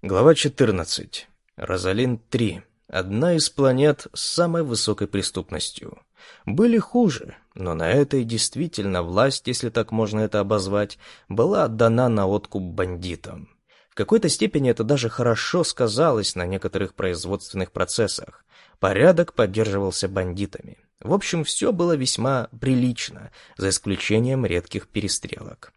Глава 14. Розалин-3. Одна из планет с самой высокой преступностью. Были хуже, но на этой действительно власть, если так можно это обозвать, была отдана на откуп бандитам. В какой-то степени это даже хорошо сказалось на некоторых производственных процессах. Порядок поддерживался бандитами. В общем, все было весьма прилично, за исключением редких перестрелок.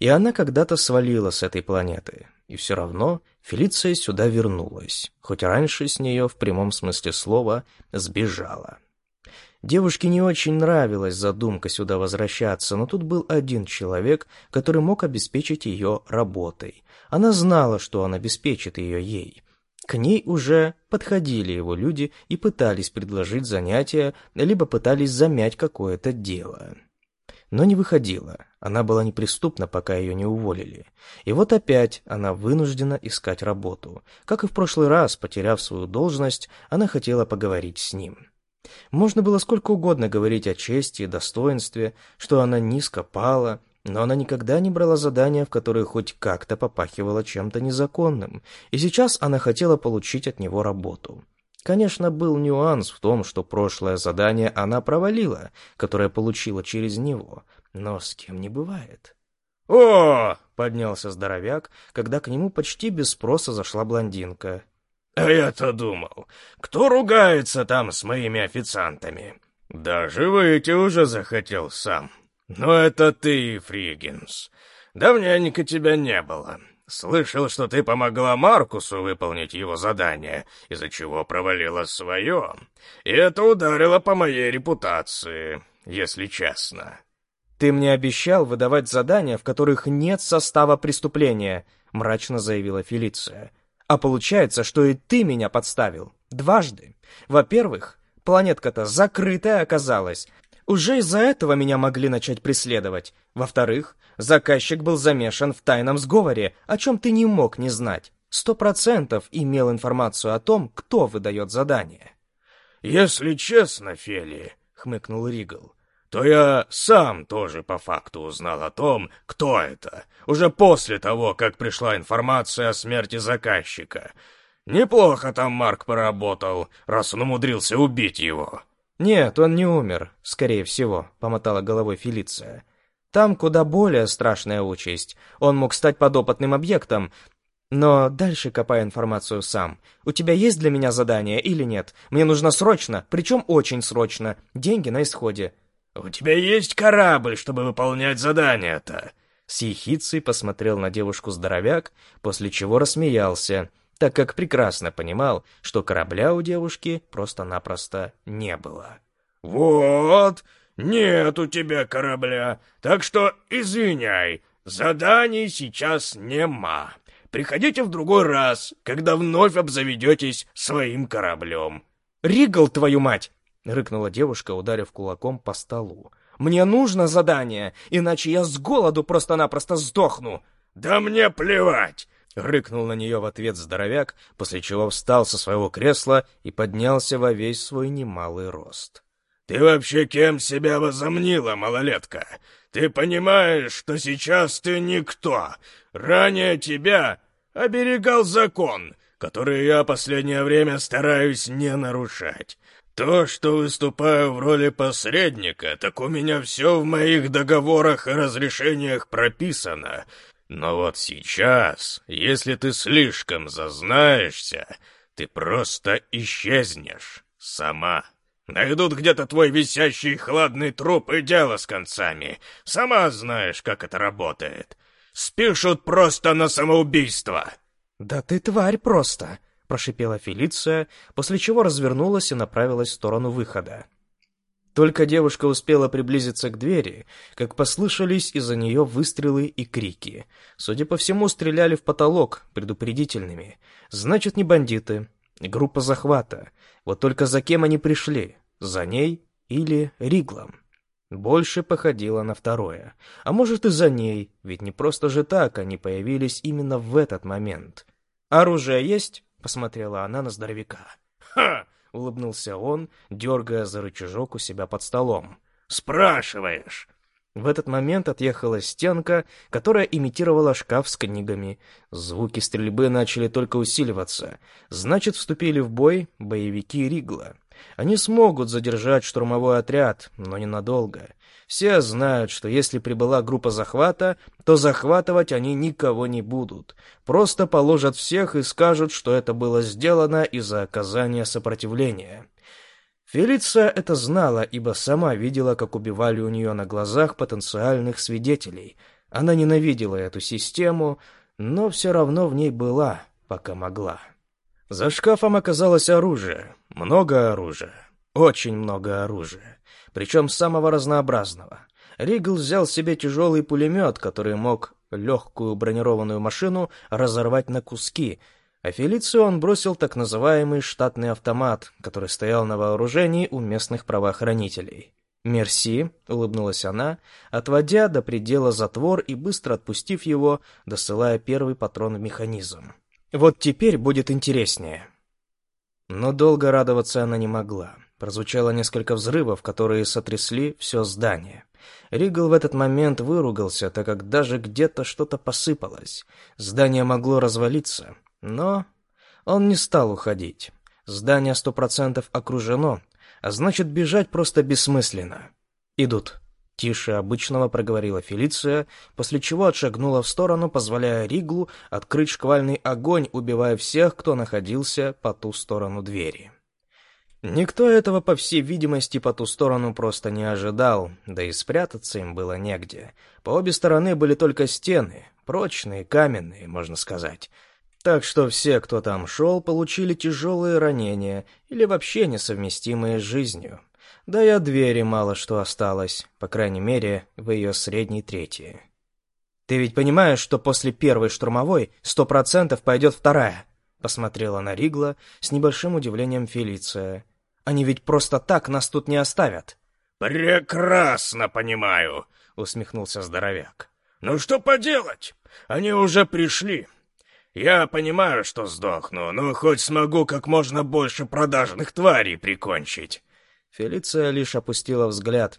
И она когда-то свалила с этой планеты. И все равно Фелиция сюда вернулась, хоть раньше с нее в прямом смысле слова сбежала. Девушке не очень нравилась задумка сюда возвращаться, но тут был один человек, который мог обеспечить ее работой. Она знала, что он обеспечит ее ей. К ней уже подходили его люди и пытались предложить занятия, либо пытались замять какое-то дело но не выходила. Она была неприступна, пока ее не уволили. И вот опять она вынуждена искать работу. Как и в прошлый раз, потеряв свою должность, она хотела поговорить с ним. Можно было сколько угодно говорить о чести и достоинстве, что она низко пала, но она никогда не брала задания, в которые хоть как-то попахивало чем-то незаконным, и сейчас она хотела получить от него работу. Конечно, был нюанс в том, что прошлое задание она провалила, которое получила через него, но с кем не бывает. «О!» — поднялся здоровяк, когда к нему почти без спроса зашла блондинка. «А я-то думал, кто ругается там с моими официантами? Даже выйти уже захотел сам. Но это ты, Фригинс. Давненько тебя не было. Слышал, что ты помогла Маркусу выполнить его задание, из-за чего провалила свое. И это ударило по моей репутации, если честно. «Ты мне обещал выдавать задания, в которых нет состава преступления», — мрачно заявила Фелиция. «А получается, что и ты меня подставил. Дважды. Во-первых, планетка-то закрытая оказалась, уже из-за этого меня могли начать преследовать. Во-вторых, заказчик был замешан в тайном сговоре, о чем ты не мог не знать. Сто процентов имел информацию о том, кто выдает задание. «Если честно, Фели», — хмыкнул Ригл, — «то я сам тоже по факту узнал о том, кто это, уже после того, как пришла информация о смерти заказчика. Неплохо там Марк поработал, раз он умудрился убить его». «Нет, он не умер, скорее всего», — помотала головой Фелиция. «Там куда более страшная участь. Он мог стать подопытным объектом. Но дальше копай информацию сам. У тебя есть для меня задание или нет? Мне нужно срочно, причем очень срочно. Деньги на исходе». «У тебя есть корабль, чтобы выполнять задание-то?» С ехицей посмотрел на девушку здоровяк, после чего рассмеялся так как прекрасно понимал, что корабля у девушки просто-напросто не было. «Вот, нет у тебя корабля, так что извиняй, заданий сейчас нема. Приходите в другой раз, когда вновь обзаведетесь своим кораблем». «Ригл, твою мать!» — рыкнула девушка, ударив кулаком по столу. «Мне нужно задание, иначе я с голоду просто-напросто сдохну!» «Да мне плевать! Рыкнул на нее в ответ здоровяк, после чего встал со своего кресла и поднялся во весь свой немалый рост. «Ты вообще кем себя возомнила, малолетка? Ты понимаешь, что сейчас ты никто? Ранее тебя оберегал закон, который я последнее время стараюсь не нарушать. То, что выступаю в роли посредника, так у меня все в моих договорах и разрешениях прописано, но вот сейчас, если ты слишком зазнаешься, ты просто исчезнешь. Сама. Найдут где-то твой висящий хладный труп и дело с концами. Сама знаешь, как это работает. Спишут просто на самоубийство. «Да ты тварь просто!» — прошипела Фелиция, после чего развернулась и направилась в сторону выхода. Только девушка успела приблизиться к двери, как послышались из-за нее выстрелы и крики. Судя по всему, стреляли в потолок, предупредительными. Значит, не бандиты. Группа захвата. Вот только за кем они пришли? За ней или Риглом? Больше походило на второе. А может и за ней, ведь не просто же так они появились именно в этот момент. «Оружие есть?» — посмотрела она на здоровяка. «Ха! Улыбнулся он, дергая за рычажок у себя под столом. «Спрашиваешь?» В этот момент отъехала стенка, которая имитировала шкаф с книгами. Звуки стрельбы начали только усиливаться. Значит, вступили в бой боевики Ригла. Они смогут задержать штурмовой отряд, но ненадолго. Все знают, что если прибыла группа захвата, то захватывать они никого не будут. Просто положат всех и скажут, что это было сделано из-за оказания сопротивления. Фелиция это знала, ибо сама видела, как убивали у нее на глазах потенциальных свидетелей. Она ненавидела эту систему, но все равно в ней была, пока могла. За шкафом оказалось оружие. Много оружия. Очень много оружия. Причем самого разнообразного. Ригл взял себе тяжелый пулемет, который мог легкую бронированную машину разорвать на куски, а Фелицию он бросил так называемый штатный автомат, который стоял на вооружении у местных правоохранителей. «Мерси», — улыбнулась она, отводя до предела затвор и быстро отпустив его, досылая первый патрон в механизм. «Вот теперь будет интереснее». Но долго радоваться она не могла. Прозвучало несколько взрывов, которые сотрясли все здание. Ригл в этот момент выругался, так как даже где-то что-то посыпалось. Здание могло развалиться. Но он не стал уходить. Здание сто процентов окружено, а значит, бежать просто бессмысленно. «Идут», — тише обычного проговорила Фелиция, после чего отшагнула в сторону, позволяя Риглу открыть шквальный огонь, убивая всех, кто находился по ту сторону двери. Никто этого, по всей видимости, по ту сторону просто не ожидал, да и спрятаться им было негде. По обе стороны были только стены, прочные, каменные, можно сказать. Так что все, кто там шел, получили тяжелые ранения или вообще несовместимые с жизнью. Да и от двери мало что осталось, по крайней мере, в ее средней трети. «Ты ведь понимаешь, что после первой штурмовой сто процентов пойдет вторая?» Посмотрела на Ригла с небольшим удивлением Фелиция. «Они ведь просто так нас тут не оставят». «Прекрасно понимаю», — усмехнулся здоровяк. «Ну что поделать? Они уже пришли. Я понимаю, что сдохну, но хоть смогу как можно больше продажных тварей прикончить». Фелиция лишь опустила взгляд.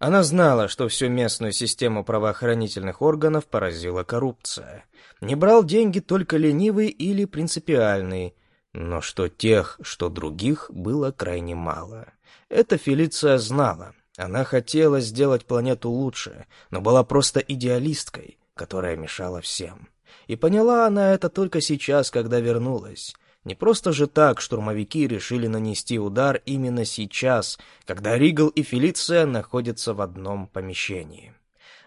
Она знала, что всю местную систему правоохранительных органов поразила коррупция. Не брал деньги только ленивый или принципиальный, но что тех, что других, было крайне мало. Это Фелиция знала. Она хотела сделать планету лучше, но была просто идеалисткой, которая мешала всем. И поняла она это только сейчас, когда вернулась. Не просто же так штурмовики решили нанести удар именно сейчас, когда Ригл и Фелиция находятся в одном помещении.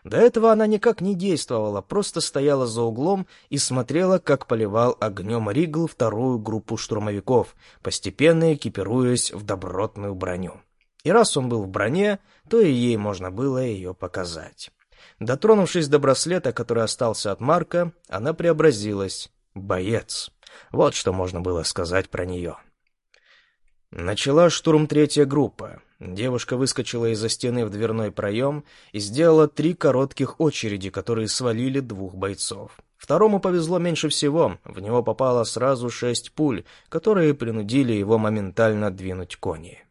До этого она никак не действовала, просто стояла за углом и смотрела, как поливал огнем Ригл вторую группу штурмовиков, постепенно экипируясь в добротную броню. И раз он был в броне, то и ей можно было ее показать. Дотронувшись до браслета, который остался от Марка, она преобразилась. Боец. Вот что можно было сказать про нее. Начала штурм третья группа. Девушка выскочила из-за стены в дверной проем и сделала три коротких очереди, которые свалили двух бойцов. Второму повезло меньше всего, в него попало сразу шесть пуль, которые принудили его моментально двинуть кони.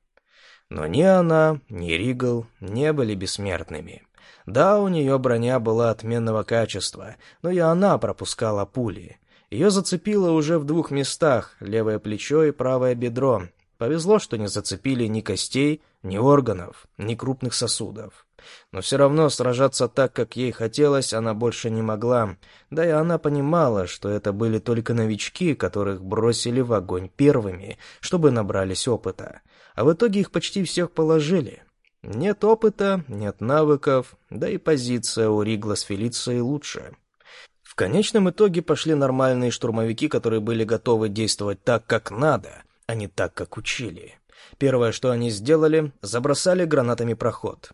Но ни она, ни Ригл не были бессмертными. Да, у нее броня была отменного качества, но и она пропускала пули. Ее зацепило уже в двух местах, левое плечо и правое бедро. Повезло, что не зацепили ни костей, ни органов, ни крупных сосудов. Но все равно сражаться так, как ей хотелось, она больше не могла. Да и она понимала, что это были только новички, которых бросили в огонь первыми, чтобы набрались опыта. А в итоге их почти всех положили. Нет опыта, нет навыков, да и позиция у Ригла с Фелицией лучше. В конечном итоге пошли нормальные штурмовики, которые были готовы действовать так, как надо, а не так, как учили. Первое, что они сделали, забросали гранатами проход.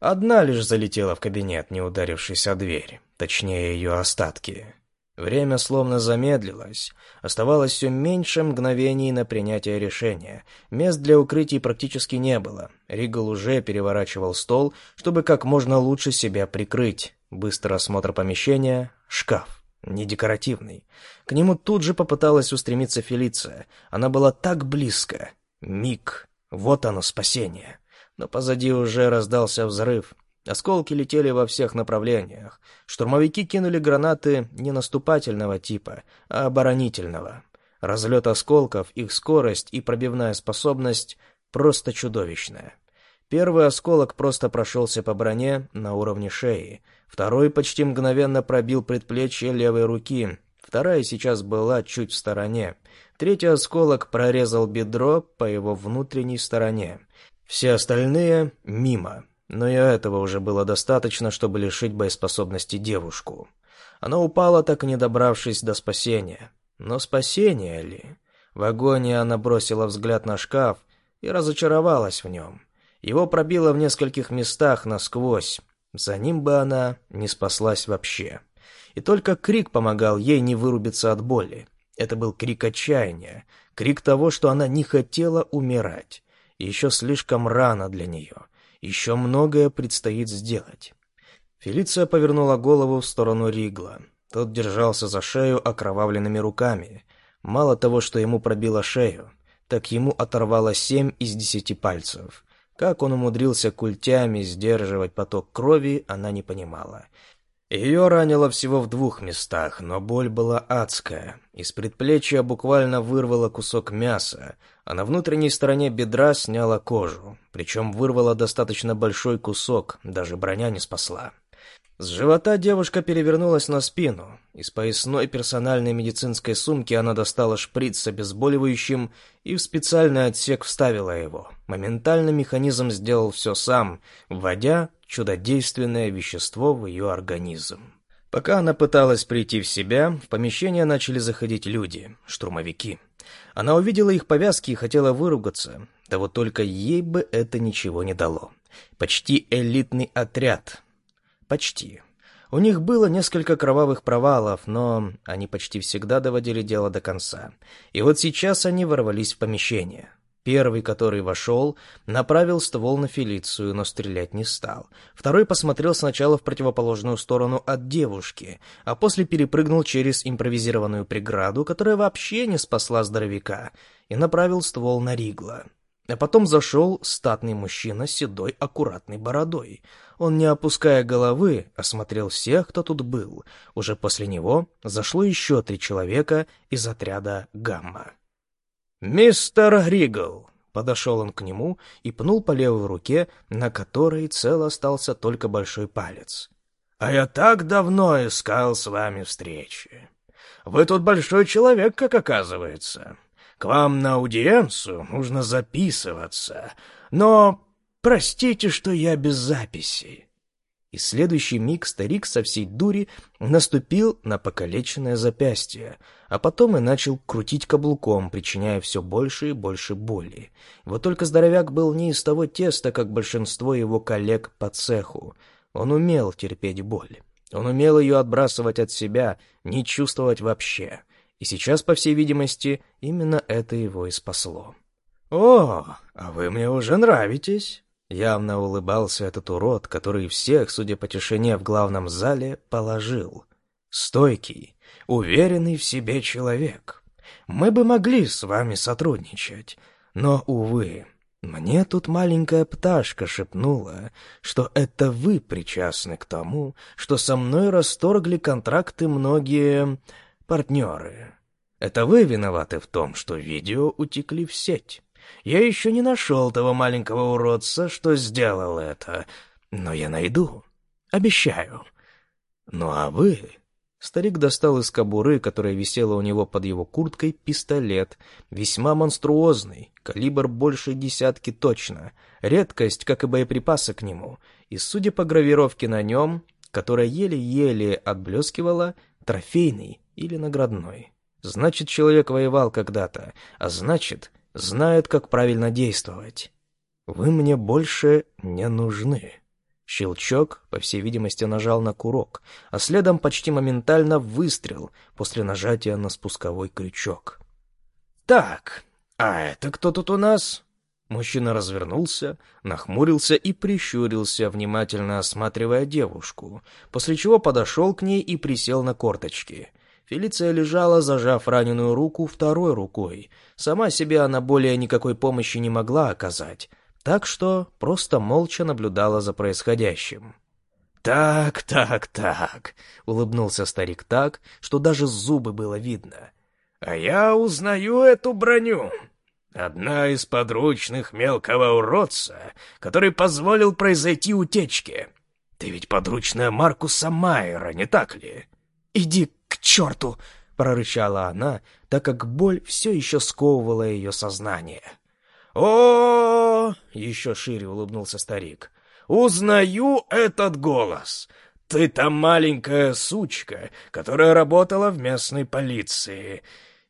Одна лишь залетела в кабинет, не ударившись о дверь, точнее ее остатки. Время словно замедлилось. Оставалось все меньше мгновений на принятие решения. Мест для укрытий практически не было. Ригал уже переворачивал стол, чтобы как можно лучше себя прикрыть. Быстрый осмотр помещения. Шкаф. Не декоративный. К нему тут же попыталась устремиться Фелиция. Она была так близко. Миг. Вот оно, спасение. Но позади уже раздался взрыв. Осколки летели во всех направлениях. Штурмовики кинули гранаты не наступательного типа, а оборонительного. Разлет осколков, их скорость и пробивная способность просто чудовищная. Первый осколок просто прошелся по броне на уровне шеи, второй почти мгновенно пробил предплечье левой руки, вторая сейчас была чуть в стороне, третий осколок прорезал бедро по его внутренней стороне. Все остальные — мимо, но и этого уже было достаточно, чтобы лишить боеспособности девушку. Она упала, так и не добравшись до спасения. Но спасение ли? В агонии она бросила взгляд на шкаф и разочаровалась в нем. Его пробило в нескольких местах насквозь. За ним бы она не спаслась вообще. И только крик помогал ей не вырубиться от боли. Это был крик отчаяния, крик того, что она не хотела умирать. И еще слишком рано для нее. Еще многое предстоит сделать. Фелиция повернула голову в сторону Ригла. Тот держался за шею окровавленными руками. Мало того, что ему пробило шею, так ему оторвало семь из десяти пальцев. Как он умудрился культями сдерживать поток крови, она не понимала. Ее ранило всего в двух местах, но боль была адская. Из предплечья буквально вырвало кусок мяса, а на внутренней стороне бедра сняла кожу. Причем вырвало достаточно большой кусок, даже броня не спасла. С живота девушка перевернулась на спину. Из поясной персональной медицинской сумки она достала шприц с обезболивающим и в специальный отсек вставила его. Моментально механизм сделал все сам, вводя чудодейственное вещество в ее организм. Пока она пыталась прийти в себя, в помещение начали заходить люди, штурмовики. Она увидела их повязки и хотела выругаться, да вот только ей бы это ничего не дало. Почти элитный отряд, Почти. У них было несколько кровавых провалов, но они почти всегда доводили дело до конца. И вот сейчас они ворвались в помещение. Первый, который вошел, направил ствол на Фелицию, но стрелять не стал. Второй посмотрел сначала в противоположную сторону от девушки, а после перепрыгнул через импровизированную преграду, которая вообще не спасла здоровяка, и направил ствол на Ригла. А потом зашел статный мужчина с седой аккуратной бородой. Он, не опуская головы, осмотрел всех, кто тут был. Уже после него зашло еще три человека из отряда «Гамма». «Мистер Ригл!» Подошел он к нему и пнул по левой руке, на которой цел остался только большой палец. «А я так давно искал с вами встречи. Вы тут большой человек, как оказывается. К вам на аудиенцию нужно записываться, но простите, что я без записи». И следующий миг старик со всей дури наступил на покалеченное запястье, а потом и начал крутить каблуком, причиняя все больше и больше боли. Вот только здоровяк был не из того теста, как большинство его коллег по цеху. Он умел терпеть боль. Он умел ее отбрасывать от себя, не чувствовать вообще. И сейчас, по всей видимости, именно это его и спасло. «О, а вы мне уже нравитесь!» Явно улыбался этот урод, который всех, судя по тишине в главном зале, положил. «Стойкий, уверенный в себе человек. Мы бы могли с вами сотрудничать, но, увы, мне тут маленькая пташка шепнула, что это вы причастны к тому, что со мной расторгли контракты многие партнеры. Это вы виноваты в том, что видео утекли в сеть. Я еще не нашел того маленького уродца, что сделал это, но я найду. Обещаю. Ну а вы... Старик достал из кобуры, которая висела у него под его курткой, пистолет, весьма монструозный, калибр больше десятки точно, редкость, как и боеприпасы к нему, и, судя по гравировке на нем, которая еле-еле отблескивала, трофейный или наградной. Значит, человек воевал когда-то, а значит, знает, как правильно действовать. Вы мне больше не нужны. Щелчок, по всей видимости, нажал на курок, а следом почти моментально выстрел после нажатия на спусковой крючок. «Так, а это кто тут у нас?» Мужчина развернулся, нахмурился и прищурился, внимательно осматривая девушку, после чего подошел к ней и присел на корточки. Фелиция лежала, зажав раненую руку второй рукой. Сама себе она более никакой помощи не могла оказать. так что просто молча наблюдала за происходящим. «Так, так, так», — улыбнулся старик так, что даже зубы было видно. «А я узнаю эту броню. Одна из подручных мелкого уродца, который позволил произойти утечке. Ты ведь подручная Маркуса Майера, не так ли?» «Иди к черту!» — прорычала она, так как боль все еще сковывала ее сознание. о, еще шире улыбнулся старик. Узнаю этот голос. Ты та маленькая сучка, которая работала в местной полиции.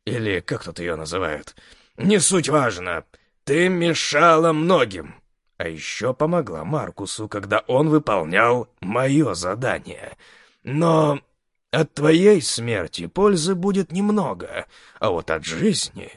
Или как тут ее называют? Не суть важно. Ты мешала многим. А еще помогла Маркусу, когда он выполнял мое задание. Но от твоей смерти пользы будет немного, а вот от жизни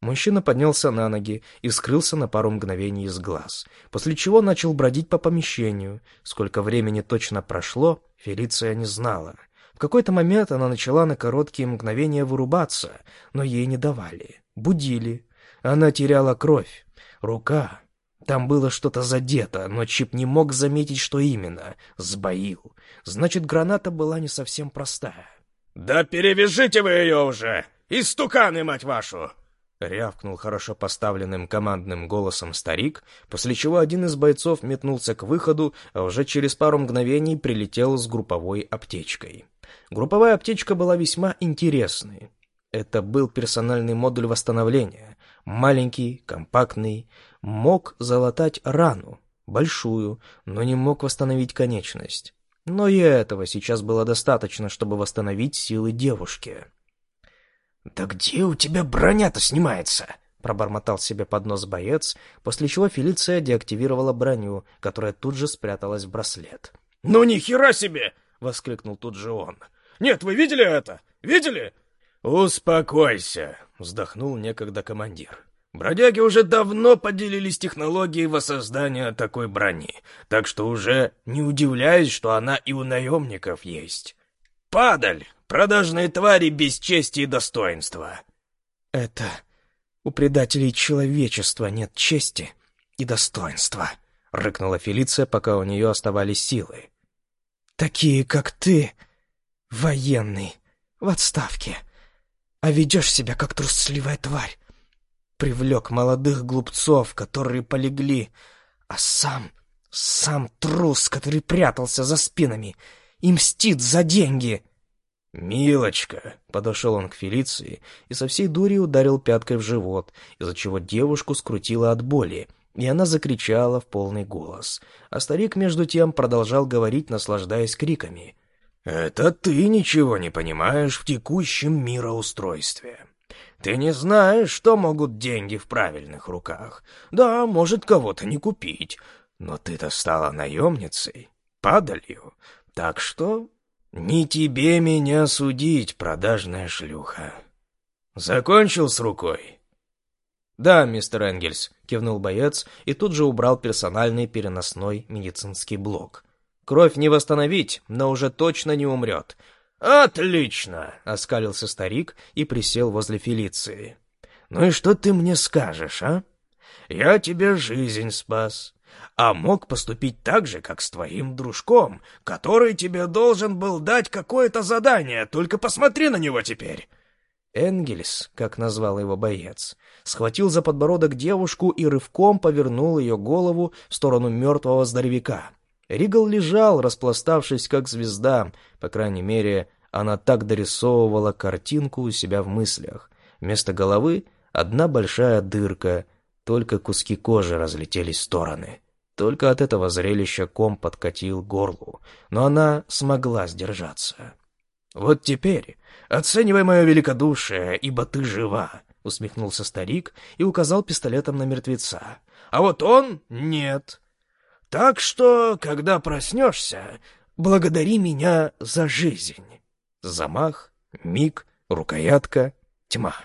Мужчина поднялся на ноги и скрылся на пару мгновений из глаз, после чего начал бродить по помещению. Сколько времени точно прошло, Фелиция не знала. В какой-то момент она начала на короткие мгновения вырубаться, но ей не давали. Будили. Она теряла кровь. Рука. Там было что-то задето, но Чип не мог заметить, что именно. Сбоил. Значит, граната была не совсем простая. «Да перевяжите вы ее уже! Истуканы, мать вашу!» Рявкнул хорошо поставленным командным голосом старик, после чего один из бойцов метнулся к выходу, а уже через пару мгновений прилетел с групповой аптечкой. Групповая аптечка была весьма интересной. Это был персональный модуль восстановления. Маленький, компактный, мог залатать рану, большую, но не мог восстановить конечность. Но и этого сейчас было достаточно, чтобы восстановить силы девушки. «Да где у тебя броня-то снимается?» — пробормотал себе под нос боец, после чего Фелиция деактивировала броню, которая тут же спряталась в браслет. «Ну ни хера себе!» — воскликнул тут же он. «Нет, вы видели это? Видели?» «Успокойся!» — вздохнул некогда командир. «Бродяги уже давно поделились технологией воссоздания такой брони, так что уже не удивляюсь, что она и у наемников есть. Падаль! Продажные твари без чести и достоинства. Это у предателей человечества нет чести и достоинства, рыкнула Фелиция, пока у нее оставались силы. Такие, как ты, военный, в отставке, а ведешь себя как трусливая тварь. Привлек молодых глупцов, которые полегли, а сам, сам трус, который прятался за спинами и мстит за деньги. «Милочка!» — подошел он к Фелиции и со всей дури ударил пяткой в живот, из-за чего девушку скрутило от боли, и она закричала в полный голос. А старик, между тем, продолжал говорить, наслаждаясь криками. «Это ты ничего не понимаешь в текущем мироустройстве. Ты не знаешь, что могут деньги в правильных руках. Да, может, кого-то не купить, но ты-то стала наемницей, падалью, так что «Не тебе меня судить, продажная шлюха. Закончил с рукой?» «Да, мистер Энгельс», — кивнул боец и тут же убрал персональный переносной медицинский блок. «Кровь не восстановить, но уже точно не умрет». «Отлично!» — оскалился старик и присел возле Фелиции. «Ну и что ты мне скажешь, а? Я тебе жизнь спас а мог поступить так же, как с твоим дружком, который тебе должен был дать какое-то задание, только посмотри на него теперь». Энгельс, как назвал его боец, схватил за подбородок девушку и рывком повернул ее голову в сторону мертвого здоровяка. Ригал лежал, распластавшись как звезда, по крайней мере, она так дорисовывала картинку у себя в мыслях. Вместо головы одна большая дырка, только куски кожи разлетелись в стороны. Только от этого зрелища ком подкатил горлу, но она смогла сдержаться. «Вот теперь оценивай мое великодушие, ибо ты жива», — усмехнулся старик и указал пистолетом на мертвеца. «А вот он — нет. Так что, когда проснешься, благодари меня за жизнь». Замах, миг, рукоятка, тьма.